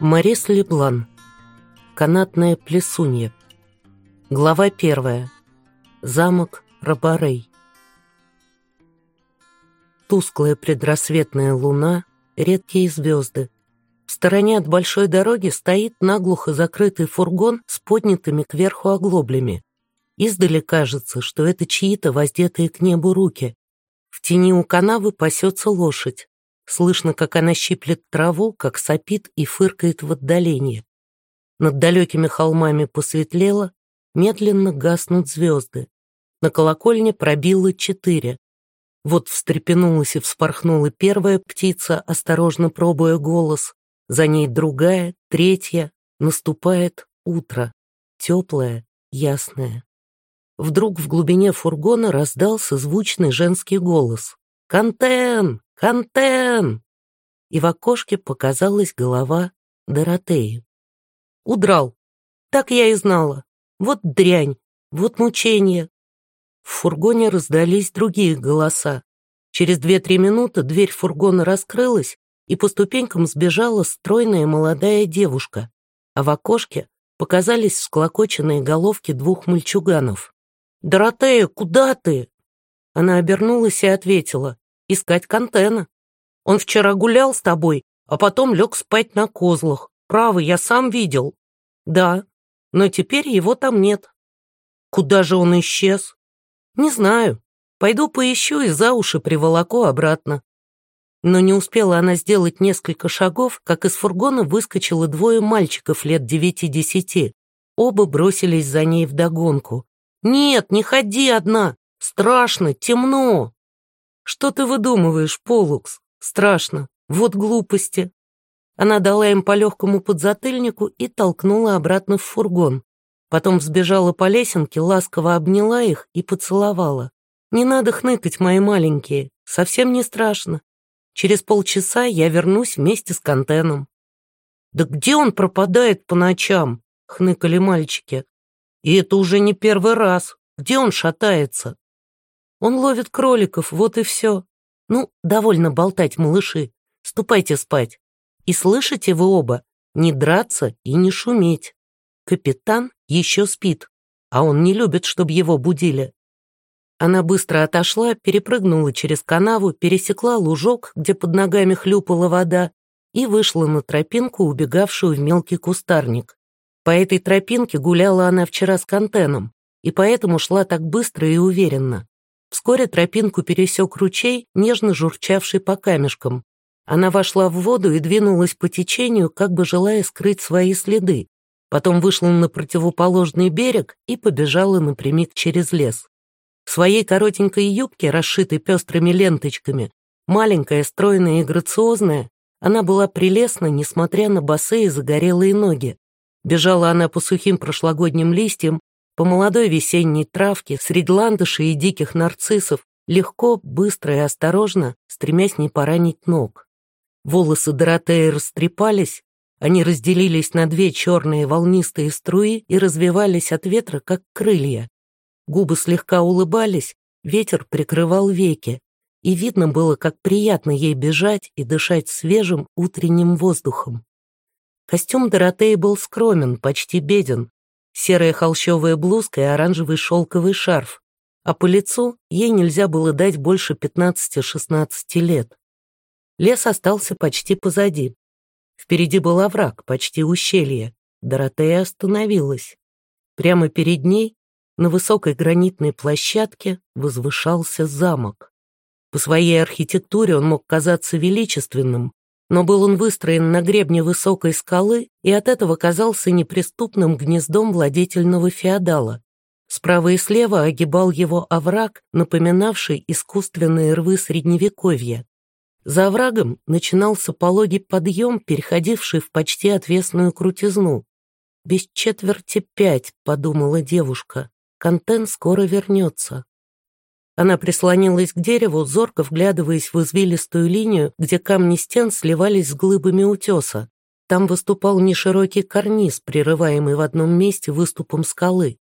Марис Леблан. Канатная плесунья. Глава первая. Замок Рабарей. Тусклая предрассветная луна, редкие звезды. В стороне от большой дороги стоит наглухо закрытый фургон с поднятыми кверху оглоблями. Издали кажется, что это чьи-то воздетые к небу руки. В тени у канавы пасется лошадь. Слышно, как она щиплет траву, как сопит и фыркает в отдалении. Над далекими холмами посветлело, медленно гаснут звезды. На колокольне пробило четыре. Вот встрепенулась и вспорхнула первая птица, осторожно пробуя голос. За ней другая, третья. Наступает утро. Теплое, ясное. Вдруг в глубине фургона раздался звучный женский голос. «Контен! Контен!» И в окошке показалась голова Доротеи. «Удрал! Так я и знала! Вот дрянь! Вот мучение!» В фургоне раздались другие голоса. Через две-три минуты дверь фургона раскрылась, и по ступенькам сбежала стройная молодая девушка, а в окошке показались всклокоченные головки двух мальчуганов. «Доротея, куда ты?» Она обернулась и ответила искать Кантена. Он вчера гулял с тобой, а потом лег спать на козлах. Правый, я сам видел. Да, но теперь его там нет. Куда же он исчез? Не знаю. Пойду поищу и за уши приволоку обратно. Но не успела она сделать несколько шагов, как из фургона выскочило двое мальчиков лет девяти-десяти. Оба бросились за ней вдогонку. «Нет, не ходи одна! Страшно, темно!» «Что ты выдумываешь, Полукс? Страшно. Вот глупости». Она дала им по легкому подзатыльнику и толкнула обратно в фургон. Потом взбежала по лесенке, ласково обняла их и поцеловала. «Не надо хныкать, мои маленькие, совсем не страшно. Через полчаса я вернусь вместе с Контеном». «Да где он пропадает по ночам?» — хныкали мальчики. «И это уже не первый раз. Где он шатается?» Он ловит кроликов, вот и все. Ну, довольно болтать, малыши. Ступайте спать. И слышите вы оба, не драться и не шуметь. Капитан еще спит, а он не любит, чтобы его будили. Она быстро отошла, перепрыгнула через канаву, пересекла лужок, где под ногами хлюпала вода, и вышла на тропинку, убегавшую в мелкий кустарник. По этой тропинке гуляла она вчера с Кантеном, и поэтому шла так быстро и уверенно. Вскоре тропинку пересек ручей, нежно журчавший по камешкам. Она вошла в воду и двинулась по течению, как бы желая скрыть свои следы. Потом вышла на противоположный берег и побежала напрямик через лес. В своей коротенькой юбке, расшитой пестрыми ленточками, маленькая, стройная и грациозная, она была прелестна, несмотря на босые загорелые ноги. Бежала она по сухим прошлогодним листьям, по молодой весенней травке, среди ландышей и диких нарциссов, легко, быстро и осторожно, стремясь не поранить ног. Волосы Доротеи растрепались, они разделились на две черные волнистые струи и развивались от ветра, как крылья. Губы слегка улыбались, ветер прикрывал веки, и видно было, как приятно ей бежать и дышать свежим утренним воздухом. Костюм Доротеи был скромен, почти беден, серая холщовая блузка и оранжевый шелковый шарф, а по лицу ей нельзя было дать больше 15-16 лет. Лес остался почти позади. Впереди был овраг, почти ущелье. Доротея остановилась. Прямо перед ней, на высокой гранитной площадке, возвышался замок. По своей архитектуре он мог казаться величественным, но был он выстроен на гребне высокой скалы и от этого казался неприступным гнездом владетельного феодала. Справа и слева огибал его овраг, напоминавший искусственные рвы Средневековья. За оврагом начинался пологий подъем, переходивший в почти отвесную крутизну. «Без четверти пять», — подумала девушка, — «контент скоро вернется». Она прислонилась к дереву, зорко вглядываясь в извилистую линию, где камни стен сливались с глыбами утеса. Там выступал неширокий карниз, прерываемый в одном месте выступом скалы.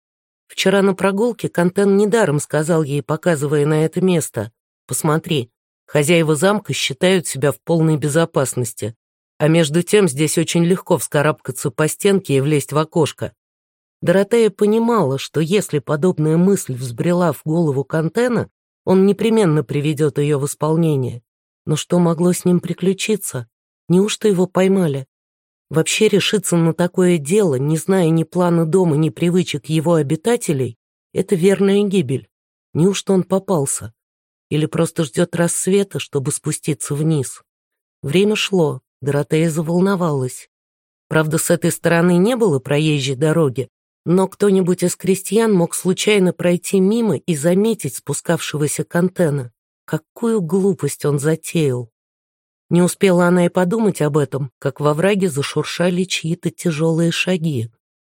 Вчера на прогулке Кантен недаром сказал ей, показывая на это место, «Посмотри, хозяева замка считают себя в полной безопасности. А между тем здесь очень легко вскарабкаться по стенке и влезть в окошко. Доротея понимала, что если подобная мысль взбрела в голову Кантена, он непременно приведет ее в исполнение. Но что могло с ним приключиться? Неужто его поймали? Вообще решиться на такое дело, не зная ни плана дома, ни привычек его обитателей, это верная гибель. Неужто он попался? Или просто ждет рассвета, чтобы спуститься вниз? Время шло, Доротея заволновалась. Правда, с этой стороны не было проезжей дороги, но кто-нибудь из крестьян мог случайно пройти мимо и заметить спускавшегося контена. Какую глупость он затеял. Не успела она и подумать об этом, как во враге зашуршали чьи-то тяжелые шаги.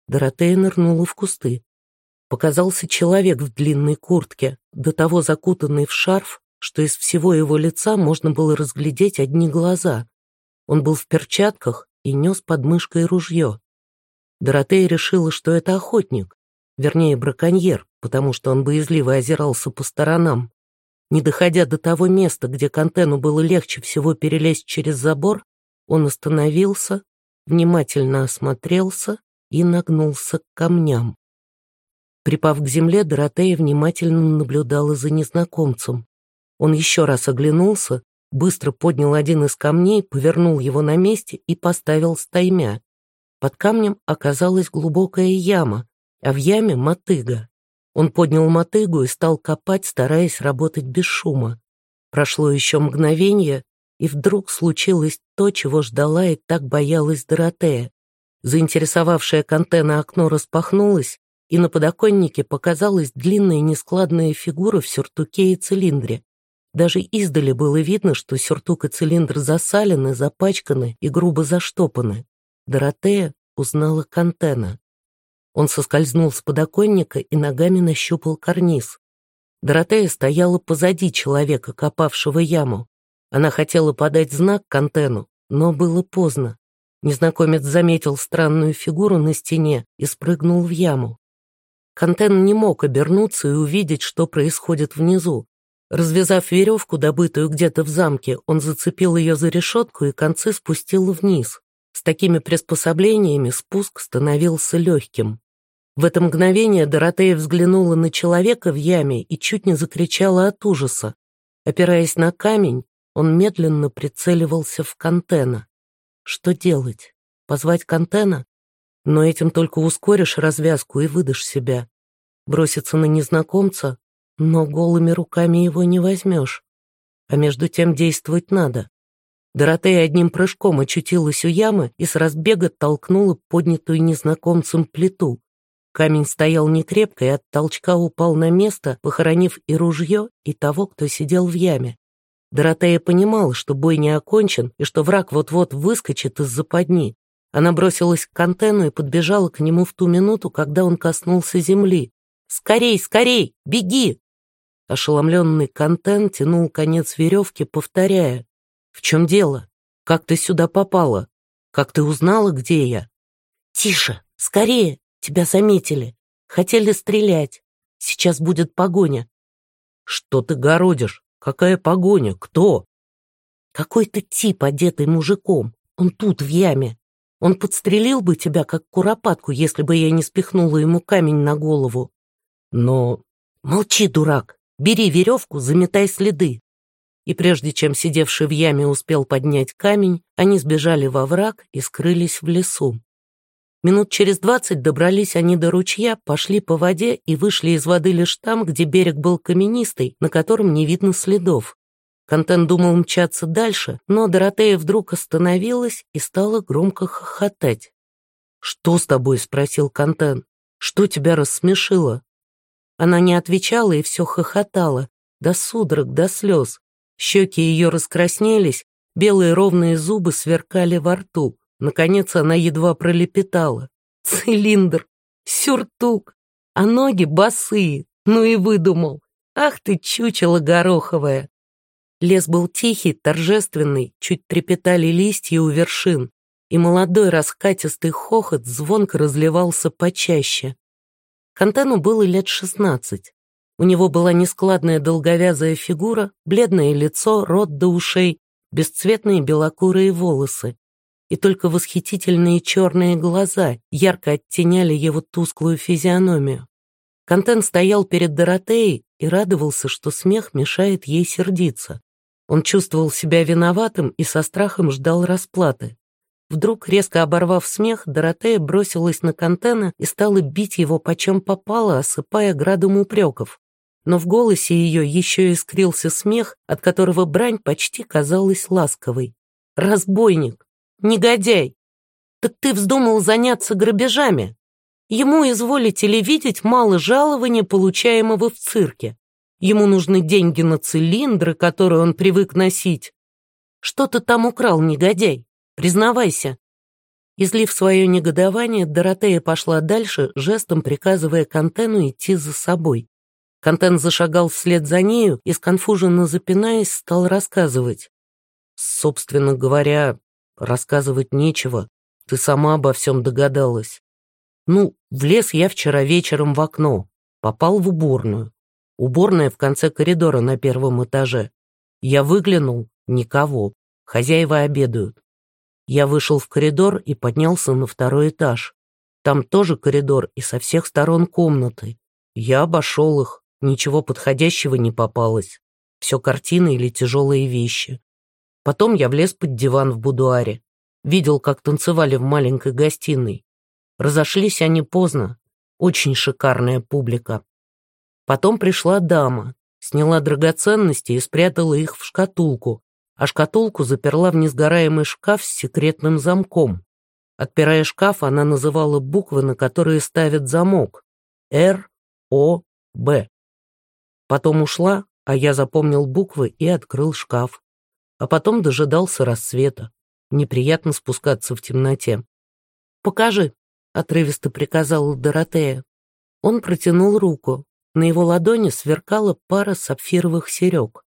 Доротея нырнула в кусты. Показался человек в длинной куртке, до того закутанный в шарф, что из всего его лица можно было разглядеть одни глаза. Он был в перчатках и нес под мышкой ружье. Доротея решила, что это охотник, вернее, браконьер, потому что он боязливо озирался по сторонам. Не доходя до того места, где Кантену было легче всего перелезть через забор, он остановился, внимательно осмотрелся и нагнулся к камням. Припав к земле, Доротея внимательно наблюдала за незнакомцем. Он еще раз оглянулся быстро поднял один из камней, повернул его на месте и поставил стаймя. Под камнем оказалась глубокая яма, а в яме мотыга. Он поднял мотыгу и стал копать, стараясь работать без шума. Прошло еще мгновение, и вдруг случилось то, чего ждала и так боялась Доротея. Заинтересовавшее Кантена окно распахнулось, и на подоконнике показалась длинная нескладная фигура в сюртуке и цилиндре. Даже издали было видно, что сюртук и цилиндр засалены, запачканы и грубо заштопаны. Доротея узнала Кантена. Он соскользнул с подоконника и ногами нащупал карниз. Доротея стояла позади человека, копавшего яму. Она хотела подать знак Кантену, но было поздно. Незнакомец заметил странную фигуру на стене и спрыгнул в яму. Кантен не мог обернуться и увидеть, что происходит внизу. Развязав веревку, добытую где-то в замке, он зацепил ее за решетку и концы спустил вниз. С такими приспособлениями спуск становился легким. В это мгновение Доротея взглянула на человека в яме и чуть не закричала от ужаса. Опираясь на камень, он медленно прицеливался в Кантена. Что делать? Позвать Кантена? Но этим только ускоришь развязку и выдашь себя. Броситься на незнакомца но голыми руками его не возьмешь. А между тем действовать надо. Доротея одним прыжком очутилась у ямы и с разбега толкнула поднятую незнакомцем плиту. Камень стоял некрепко и от толчка упал на место, похоронив и ружье, и того, кто сидел в яме. Доротея понимала, что бой не окончен и что враг вот-вот выскочит из западни. Она бросилась к Кантену и подбежала к нему в ту минуту, когда он коснулся земли. «Скорей, скорей! Беги!» Ошеломленный контент тянул конец веревки, повторяя. «В чем дело? Как ты сюда попала? Как ты узнала, где я?» «Тише! Скорее! Тебя заметили! Хотели стрелять! Сейчас будет погоня!» «Что ты городишь? Какая погоня? Кто?» «Какой-то тип, одетый мужиком. Он тут, в яме. Он подстрелил бы тебя, как куропатку, если бы я не спихнула ему камень на голову». «Но...» «Молчи, дурак! Бери веревку, заметай следы. И прежде чем сидевший в яме успел поднять камень, они сбежали во враг и скрылись в лесу. Минут через двадцать добрались они до ручья, пошли по воде и вышли из воды лишь там, где берег был каменистый, на котором не видно следов. Контен думал мчаться дальше, но Доротея вдруг остановилась и стала громко хохотать. «Что с тобой?» — спросил Контен. «Что тебя рассмешило?» Она не отвечала и все хохотала, до судорог, до слез. Щеки ее раскраснелись, белые ровные зубы сверкали во рту. Наконец она едва пролепетала. «Цилиндр! Сюртук! А ноги босые! Ну и выдумал! Ах ты, чучело гороховое!» Лес был тихий, торжественный, чуть трепетали листья у вершин, и молодой раскатистый хохот звонко разливался почаще. Хантену было лет шестнадцать. У него была нескладная долговязая фигура, бледное лицо, рот до ушей, бесцветные белокурые волосы. и только восхитительные черные глаза ярко оттеняли его тусклую физиономию. Контент стоял перед Доротеей и радовался, что смех мешает ей сердиться. Он чувствовал себя виноватым и со страхом ждал расплаты. Вдруг, резко оборвав смех, Доротея бросилась на Контена и стала бить его почем попало, осыпая градом упреков. Но в голосе ее еще искрился смех, от которого брань почти казалась ласковой. «Разбойник! Негодяй! Так ты вздумал заняться грабежами? Ему, изволите ли видеть, мало жалования, получаемого в цирке. Ему нужны деньги на цилиндры, которые он привык носить. Что ты там украл, негодяй? Признавайся». Излив свое негодование, Доротея пошла дальше, жестом приказывая Кантену идти за собой. Кантен зашагал вслед за нею и, сконфуженно запинаясь, стал рассказывать. «Собственно говоря, рассказывать нечего. Ты сама обо всем догадалась. Ну, влез я вчера вечером в окно, попал в уборную. Уборная в конце коридора на первом этаже. Я выглянул, никого. Хозяева обедают. Я вышел в коридор и поднялся на второй этаж. Там тоже коридор и со всех сторон комнаты. Я обошел их, ничего подходящего не попалось. Все картины или тяжелые вещи. Потом я влез под диван в будуаре. Видел, как танцевали в маленькой гостиной. Разошлись они поздно. Очень шикарная публика. Потом пришла дама, сняла драгоценности и спрятала их в шкатулку, а шкатулку заперла в несгораемый шкаф с секретным замком. Отпирая шкаф, она называла буквы, на которые ставят замок. Р, О, Б. Потом ушла, а я запомнил буквы и открыл шкаф. А потом дожидался рассвета. Неприятно спускаться в темноте. «Покажи», — отрывисто приказала Доротея. Он протянул руку. На его ладони сверкала пара сапфировых серег.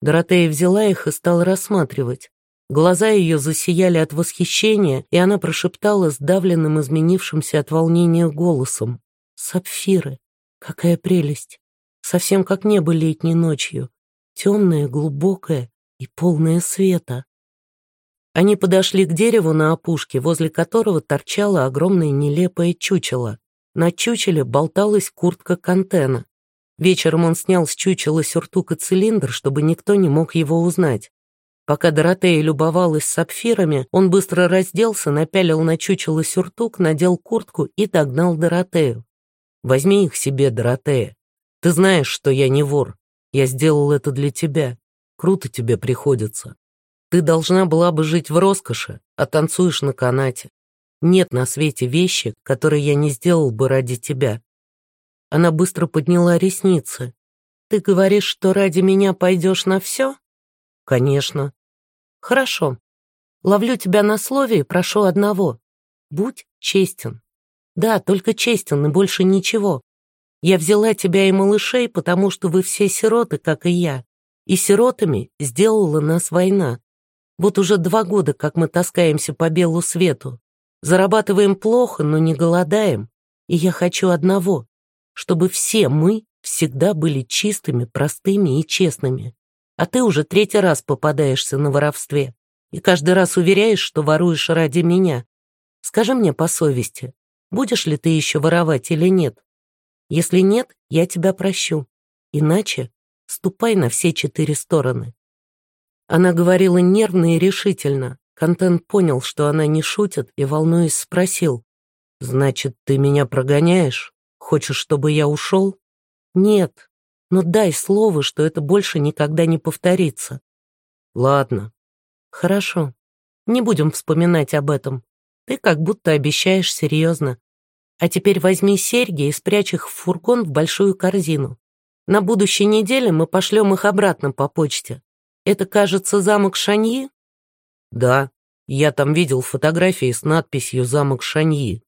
Доротея взяла их и стала рассматривать. Глаза ее засияли от восхищения, и она прошептала сдавленным, изменившимся от волнения голосом. «Сапфиры! Какая прелесть! Совсем как небо летней ночью. Темное, глубокое и полное света». Они подошли к дереву на опушке, возле которого торчало огромное нелепое чучело. На чучеле болталась куртка Кантена. Вечером он снял с чучела сюртук и цилиндр, чтобы никто не мог его узнать. Пока Доротея любовалась сапфирами, он быстро разделся, напялил на чучело сюртук, надел куртку и догнал Доротею. «Возьми их себе, Доротея. Ты знаешь, что я не вор. Я сделал это для тебя. Круто тебе приходится. Ты должна была бы жить в роскоши, а танцуешь на канате. Нет на свете вещи, которые я не сделал бы ради тебя. Она быстро подняла ресницы. «Ты говоришь, что ради меня пойдешь на все?» «Конечно». «Хорошо. Ловлю тебя на слове и прошу одного. Будь честен. Да, только честен и больше ничего. Я взяла тебя и малышей, потому что вы все сироты, как и я. И сиротами сделала нас война. Вот уже два года, как мы таскаемся по белу свету. Зарабатываем плохо, но не голодаем. И я хочу одного чтобы все мы всегда были чистыми, простыми и честными. А ты уже третий раз попадаешься на воровстве и каждый раз уверяешь, что воруешь ради меня. Скажи мне по совести, будешь ли ты еще воровать или нет? Если нет, я тебя прощу. Иначе ступай на все четыре стороны. Она говорила нервно и решительно. Контен понял, что она не шутит, и, волнуясь, спросил. «Значит, ты меня прогоняешь?» Хочешь, чтобы я ушел? Нет, но дай слово, что это больше никогда не повторится. Ладно. Хорошо. Не будем вспоминать об этом. Ты как будто обещаешь серьезно. А теперь возьми серьги и спрячь их в фургон в большую корзину. На будущей неделе мы пошлем их обратно по почте. Это, кажется, замок Шаньи? Да, я там видел фотографии с надписью «Замок Шаньи».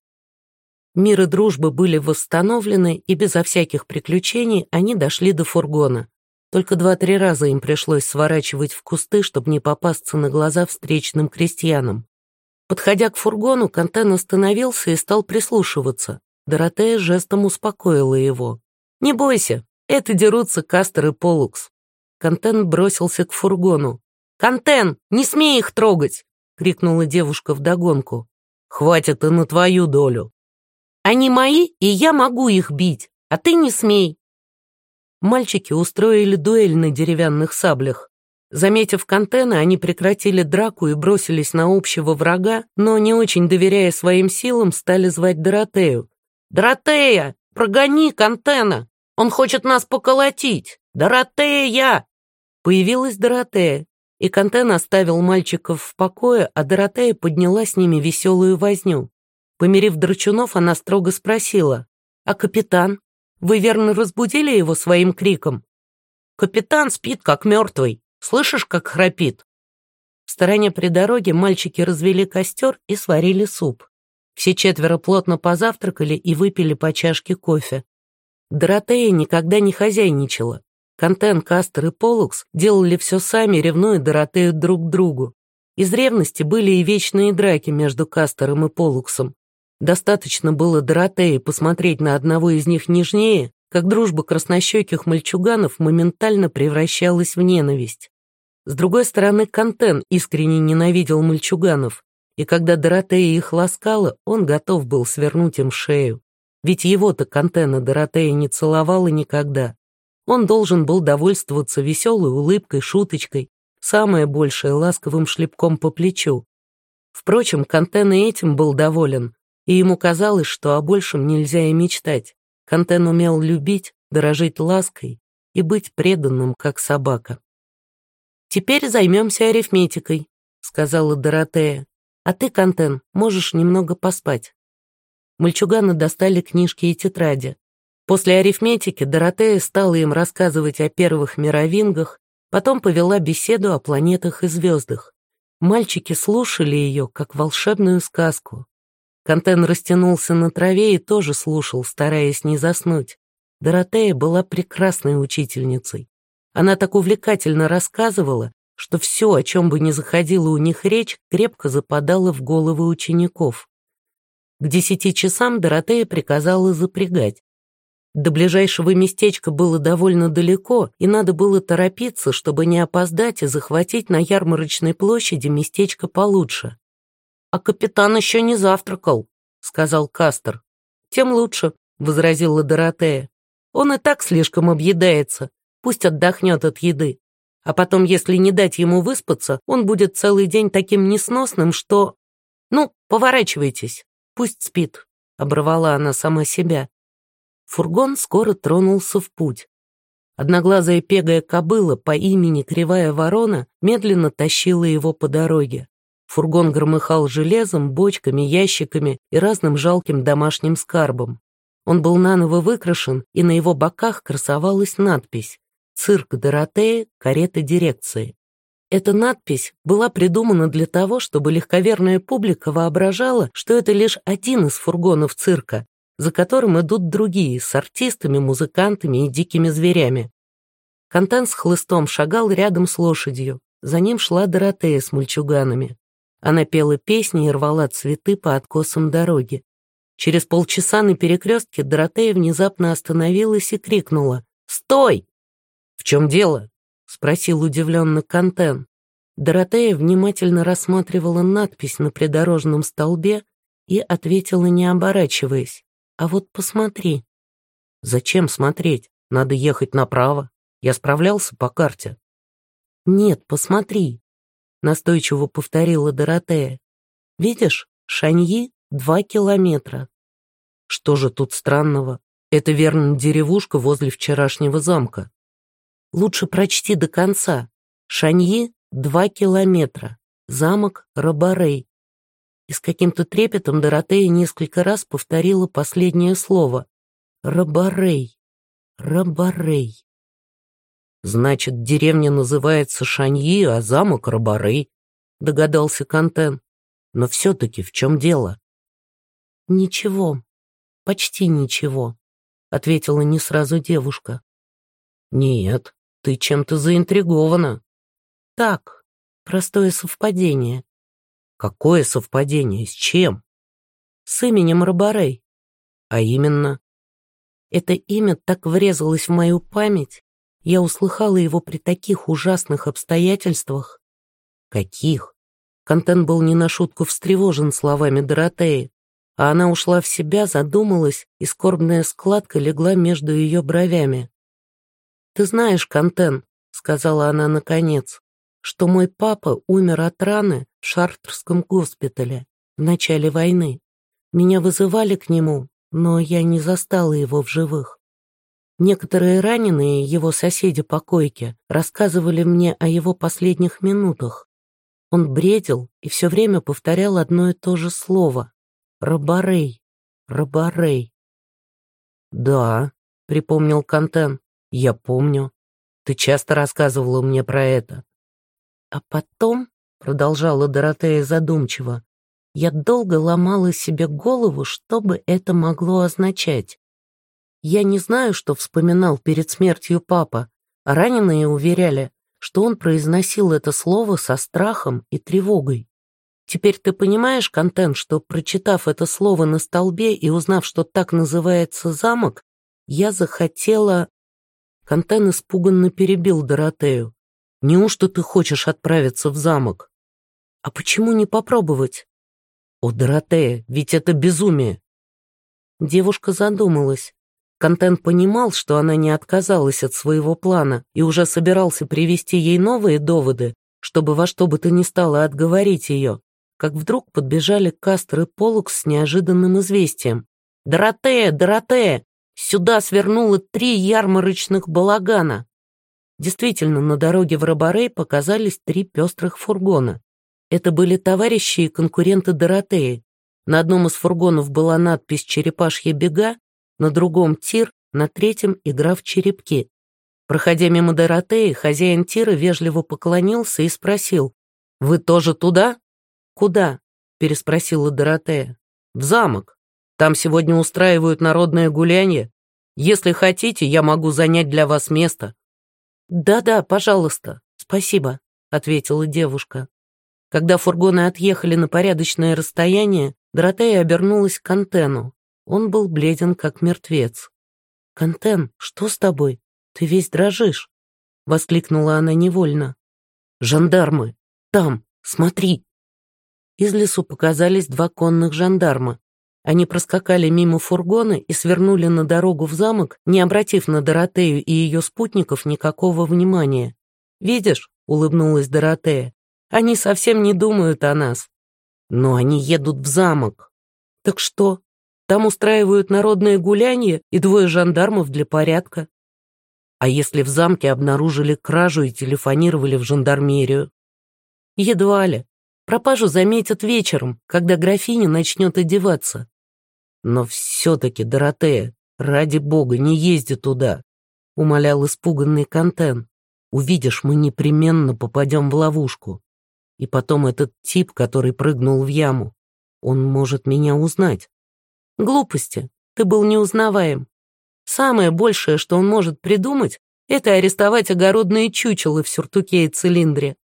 Мир и дружба были восстановлены, и безо всяких приключений они дошли до фургона. Только два-три раза им пришлось сворачивать в кусты, чтобы не попасться на глаза встречным крестьянам. Подходя к фургону, Кантен остановился и стал прислушиваться. Доротея жестом успокоила его. «Не бойся, это дерутся Кастер и Полукс». Кантен бросился к фургону. «Кантен, не смей их трогать!» — крикнула девушка вдогонку. «Хватит и на твою долю!» «Они мои, и я могу их бить, а ты не смей!» Мальчики устроили дуэль на деревянных саблях. Заметив Кантена, они прекратили драку и бросились на общего врага, но, не очень доверяя своим силам, стали звать Доротею. «Доротея, прогони Кантена! Он хочет нас поколотить! Доротея!» Появилась Доротея, и Кантен оставил мальчиков в покое, а Доротея подняла с ними веселую возню. Померив драчунов, она строго спросила, «А капитан? Вы верно разбудили его своим криком?» «Капитан спит, как мертвый. Слышишь, как храпит?» В стороне при дороге мальчики развели костер и сварили суп. Все четверо плотно позавтракали и выпили по чашке кофе. Доротея никогда не хозяйничала. Контен, Кастер и Полукс делали все сами, ревнуя Доротею друг к другу. Из ревности были и вечные драки между Кастером и Полуксом. Достаточно было Доротее посмотреть на одного из них нежнее, как дружба краснощеких мальчуганов моментально превращалась в ненависть. С другой стороны, Кантен искренне ненавидел мальчуганов, и когда Доротея их ласкала, он готов был свернуть им шею. Ведь его-то Кантена Доротея не целовала никогда. Он должен был довольствоваться веселой улыбкой, шуточкой, самое большее ласковым шлепком по плечу. Впрочем, Кантен и этим был доволен, и ему казалось, что о большем нельзя и мечтать. Кантен умел любить, дорожить лаской и быть преданным, как собака. «Теперь займемся арифметикой», — сказала Доротея. «А ты, Кантен, можешь немного поспать». Мальчуганы достали книжки и тетради. После арифметики Доротея стала им рассказывать о первых мировингах, потом повела беседу о планетах и звездах. Мальчики слушали ее, как волшебную сказку. Кантен растянулся на траве и тоже слушал, стараясь не заснуть. Доротея была прекрасной учительницей. Она так увлекательно рассказывала, что все, о чем бы ни заходила у них речь, крепко западало в головы учеников. К десяти часам Доротея приказала запрягать. До ближайшего местечка было довольно далеко, и надо было торопиться, чтобы не опоздать и захватить на ярмарочной площади местечко получше. «А капитан еще не завтракал», — сказал Кастер. «Тем лучше», — возразила Доротея. «Он и так слишком объедается. Пусть отдохнет от еды. А потом, если не дать ему выспаться, он будет целый день таким несносным, что... Ну, поворачивайтесь, пусть спит, — оборвала она сама себя. Фургон скоро тронулся в путь. Одноглазая пегая кобыла по имени Кривая Ворона медленно тащила его по дороге. Фургон громыхал железом, бочками, ящиками и разным жалким домашним скарбом. Он был наново выкрашен, и на его боках красовалась надпись Цирк Доротея, карета дирекции. Эта надпись была придумана для того, чтобы легковерная публика воображала, что это лишь один из фургонов цирка, за которым идут другие с артистами, музыкантами и дикими зверями. Контан с хлыстом шагал рядом с лошадью. За ним шла Доротея с мальчуганами. Она пела песни и рвала цветы по откосам дороги. Через полчаса на перекрестке Доротея внезапно остановилась и крикнула «Стой!» «В чем дело?» — спросил удивленно Кантен. Доротея внимательно рассматривала надпись на придорожном столбе и ответила, не оборачиваясь. «А вот посмотри». «Зачем смотреть? Надо ехать направо. Я справлялся по карте». «Нет, посмотри», — настойчиво повторила Доротея. «Видишь, Шаньи — два километра». «Что же тут странного? Это, верно, деревушка возле вчерашнего замка. Лучше прочти до конца. Шаньи — два километра. Замок Рабарей. И с каким-то трепетом Доротея несколько раз повторила последнее слово. Рабарей. Рабарей. Значит, деревня называется Шаньи, а замок Рабарей, догадался Кантен. Но все-таки в чем дело? Ничего, почти ничего, ответила не сразу девушка. Нет, ты чем-то заинтригована. Так, простое совпадение. Какое совпадение? С чем? С именем Рабарей. А именно? Это имя так врезалось в мою память. Я услыхала его при таких ужасных обстоятельствах. Каких? Контен был не на шутку встревожен словами Доротеи, а она ушла в себя, задумалась, и скорбная складка легла между ее бровями. «Ты знаешь, Контен», — сказала она наконец, «что мой папа умер от раны в Шартерском госпитале в начале войны. Меня вызывали к нему, но я не застала его в живых. Некоторые раненые, его соседи по койке, рассказывали мне о его последних минутах. Он бредил и все время повторял одно и то же слово. «Рабарей, Рабарей». «Да», — припомнил Кантен, — «я помню. Ты часто рассказывала мне про это». «А потом», — продолжала Доротея задумчиво, — «я долго ломала себе голову, что бы это могло означать. Я не знаю, что вспоминал перед смертью папа, раненые уверяли, что он произносил это слово со страхом и тревогой. Теперь ты понимаешь, Контент, что, прочитав это слово на столбе и узнав, что так называется замок, я захотела... Контен испуганно перебил Доротею. «Неужто ты хочешь отправиться в замок?» «А почему не попробовать?» «О, Доротея, ведь это безумие!» Девушка задумалась. Контент понимал, что она не отказалась от своего плана и уже собирался привести ей новые доводы, чтобы во что бы то ни стало отговорить ее, как вдруг подбежали Кастер и Полукс с неожиданным известием. «Доротея, Доротея! Сюда свернуло три ярмарочных балагана!» Действительно, на дороге в Роборей показались три пестрых фургона. Это были товарищи и конкуренты Доротеи. На одном из фургонов была надпись «Черепашья бега», на другом тир, на третьем игра в черепки. Проходя мимо Доротеи, хозяин тира вежливо поклонился и спросил, «Вы тоже туда?» «Куда?» — переспросила Доротея. «В замок. Там сегодня устраивают народное гулянье. Если хотите, я могу занять для вас место». «Да-да, пожалуйста, спасибо», — ответила девушка. Когда фургоны отъехали на порядочное расстояние, Доротея обернулась к антенну. Он был бледен, как мертвец. «Контен, что с тобой? Ты весь дрожишь!» — воскликнула она невольно. «Жандармы! Там! Смотри!» Из лесу показались два конных жандарма. Они проскакали мимо фургона и свернули на дорогу в замок, не обратив на Доротею и ее спутников никакого внимания. «Видишь?» — улыбнулась Доротея. «Они совсем не думают о нас. Но они едут в замок. Так что, там устраивают народное гуляние и двое жандармов для порядка. А если в замке обнаружили кражу и телефонировали в жандармерию? Едва ли. Пропажу заметят вечером, когда графиня начнет одеваться. Но все-таки, Доротея, ради бога, не езди туда, умолял испуганный Контен. Увидишь, мы непременно попадем в ловушку. И потом этот тип, который прыгнул в яму, он может меня узнать. Глупости. Ты был неузнаваем. Самое большее, что он может придумать, это арестовать огородные чучелы в сюртуке и цилиндре.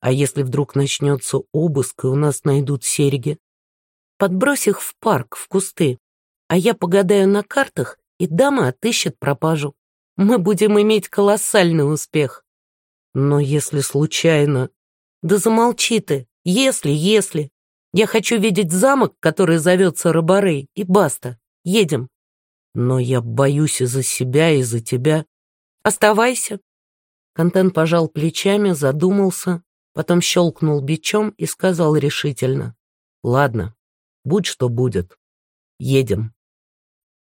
А если вдруг начнется обыск, и у нас найдут серьги? Подбрось их в парк, в кусты. А я погадаю на картах, и дама отыщет пропажу. Мы будем иметь колоссальный успех. Но если случайно... Да замолчи ты. Если, если. Я хочу видеть замок, который зовется Рыбарей, и баста. Едем. Но я боюсь и за себя, и за тебя. Оставайся. Контент пожал плечами, задумался, потом щелкнул бичом и сказал решительно. Ладно, будь что будет. Едем.